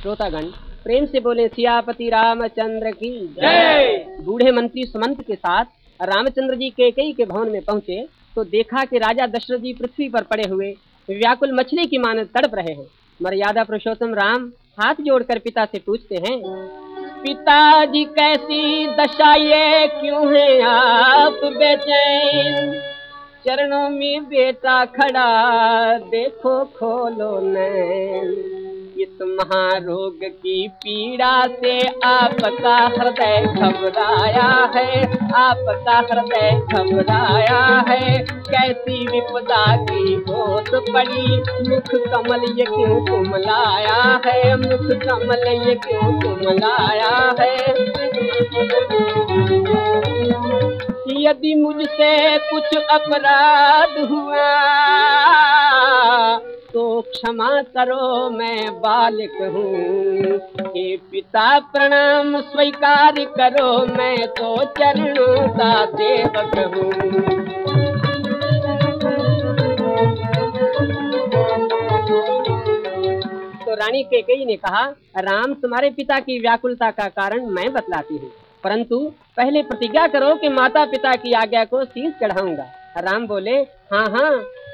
श्रोतागण प्रेम से बोले सियापति रामचंद्र की जय। बूढ़े मंत्री सुमंत के साथ रामचंद्र जी केकई के भवन में पहुँचे तो देखा कि राजा दशरथ जी पृथ्वी पर पड़े हुए व्याकुल मछली की माने तड़प रहे हैं। मर्यादा पुरुषोत्तम राम हाथ जोड़कर पिता से पूछते हैं पिताजी कैसी दशा ये? क्यों है आप बेचैन? चरणों में बेटा खड़ा देखो खोलो नैन। इस महारोग की पीड़ा से आपका हृदय घबराया है, आपका हृदय घबराया है। कैसी विपदा की गोद पड़ी, मुख कमल ये क्यों कुमलाया है, मुख कमल ये क्यों कुमलाया है? यदि मुझसे कुछ अपराध हुआ तो क्षमा करो, मैं बालक हूँ। हे पिता प्रणाम, स्वीकार करो, मैं तो चरणों का सेवक हूँ। तो रानी केकई ने कहा, राम, तुम्हारे पिता की व्याकुलता का कारण मैं बतलाती हूँ। परंतु पहले प्रतिज्ञा करो कि माता पिता की आज्ञा को शीश चढ़ाऊँगा। राम बोले हाँ हाँ।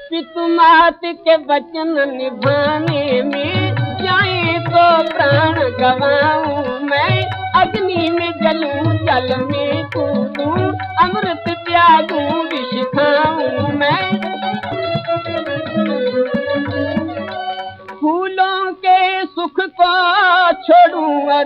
पितु मात के वचन निभाने में जाए तो प्राण गवाऊं मैं। अग्नि में जलूं, जल में कूदूं, अमृत त्यागूं, विष खाऊं मैं। फूलों के सुख को छोड़ूं और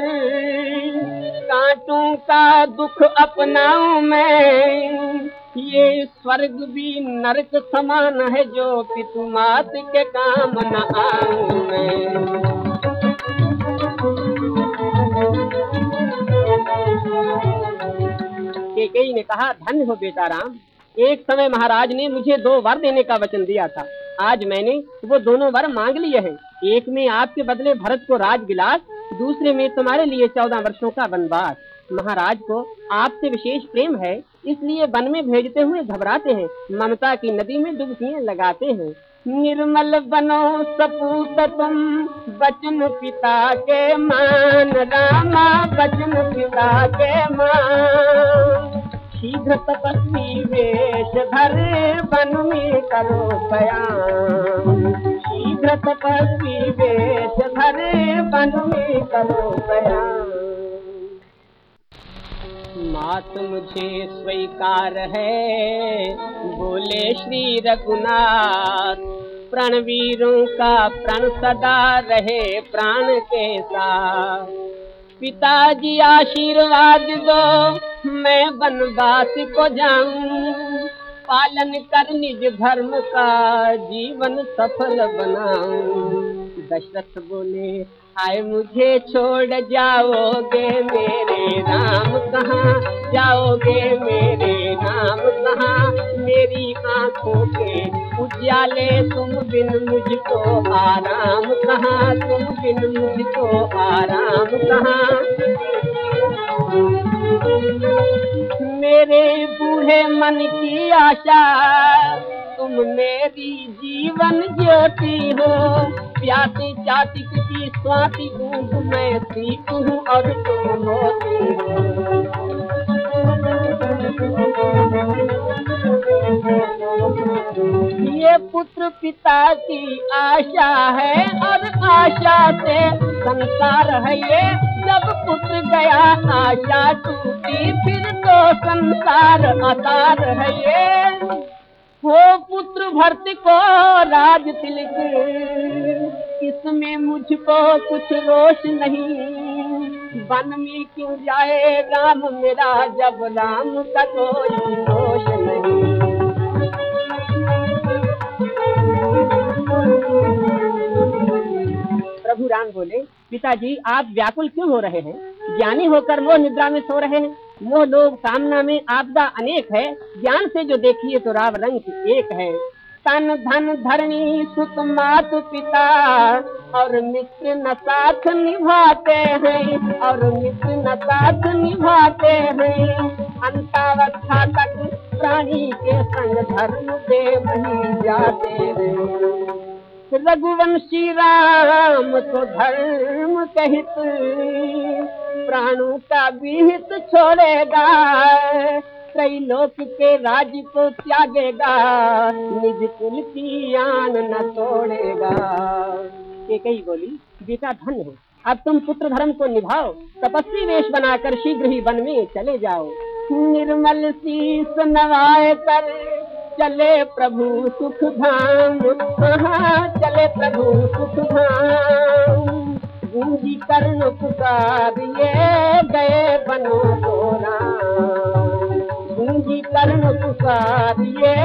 कांटों का दुख अपनाऊं मैं। ये स्वर्ग भी नरक समान है जो पितुमात के काम न आऊँ केकई ने कहा, धन्य हो बेटा राम एक समय महाराज ने मुझे दो वर देने का वचन दिया था। आज मैंने वो दोनों वर मांग लिए हैं। एक में आपके बदले भरत को राज गिलास दूसरे में तुम्हारे लिए चौदह वर्षों का वनवास। महाराज को आपसे विशेष प्रेम है, इसलिए वन में भेजते हुए घबराते हैं, ममता की नदी में डुबकियाँ लगाते हैं। निर्मल बनो सपूत तुम, बचन पिता के मान, रामा बचन पिता के मान। शीघ्र तपस्वी वेश धर वन में करो बयान शीघ्र तपस्वी वेश धर वन में करो बयान मात मुझे स्वीकार है। बोले श्री रघुनाथ, प्रणवीरों का प्रण सदा रहे प्राण के साथ। पिताजी आशीर्वाद दो, मैं वनवास को जाऊँ। पालन कर निज धर्म का जीवन सफल बनाऊँ। दशरथ बोले आए मुझे छोड़ जाओगे मेरे राम कहाँ? जाओगे मेरे राम कहाँ? मेरी आंखों के उजाले तुम बिन मुझको आराम कहाँ? तुम बिन मुझको आराम कहाँ? मेरे बूढ़े मन की आशा तुम मेरी जीवन ज्योति हो। प्यासी चातिक की स्वाति बूंद मैं सीख हूँ और तुम हो। ये पुत्र पिता की आशा है और आशा से संसार है ये। जब पुत्र गया, आशा टूटी, फिर तो संसार आसार है ये। हो पुत्र भर्ती को राज तिलक। इसमें मुझको कुछ रोष नहीं। वन में क्यों जाए राम मेरा, जब राम का कोई रोष नहीं। राम बोले, पिताजी, आप व्याकुल क्यों हो रहे हैं? ज्ञानी होकर मोह निद्रा में सो रहे हैं। मोह लोग सामना में आपदा अनेक है। ज्ञान से जो देखिए तो राव रंग एक है। तन धन धरणी सुत मात पिता, और मित्र न साथ निभाते हैं। और मित्र न साथ निभाते हैं। अंतावस्था तक प्राणी के संग धर्म दे वही जाते हैं। रघुवंशी राम तो धर्म कहित प्राणों का विहित छोड़ेगा। कई लोक के राज को त्यागेगा, निज कुल की आन न तोड़ेगा। के कही बोली, बेटा धन हो। अब तुम पुत्र धर्म को निभाओ, तपस्वी वेश बनाकर शीघ्र ही वन में चले जाओ। निर्मल शीस नवाए कर चले प्रभु सुख धाम हाँ, चले प्रभु सुख धाम गूंजी कर्ण पुकारिए गए बनो गूंजी कर्ण पुकारिए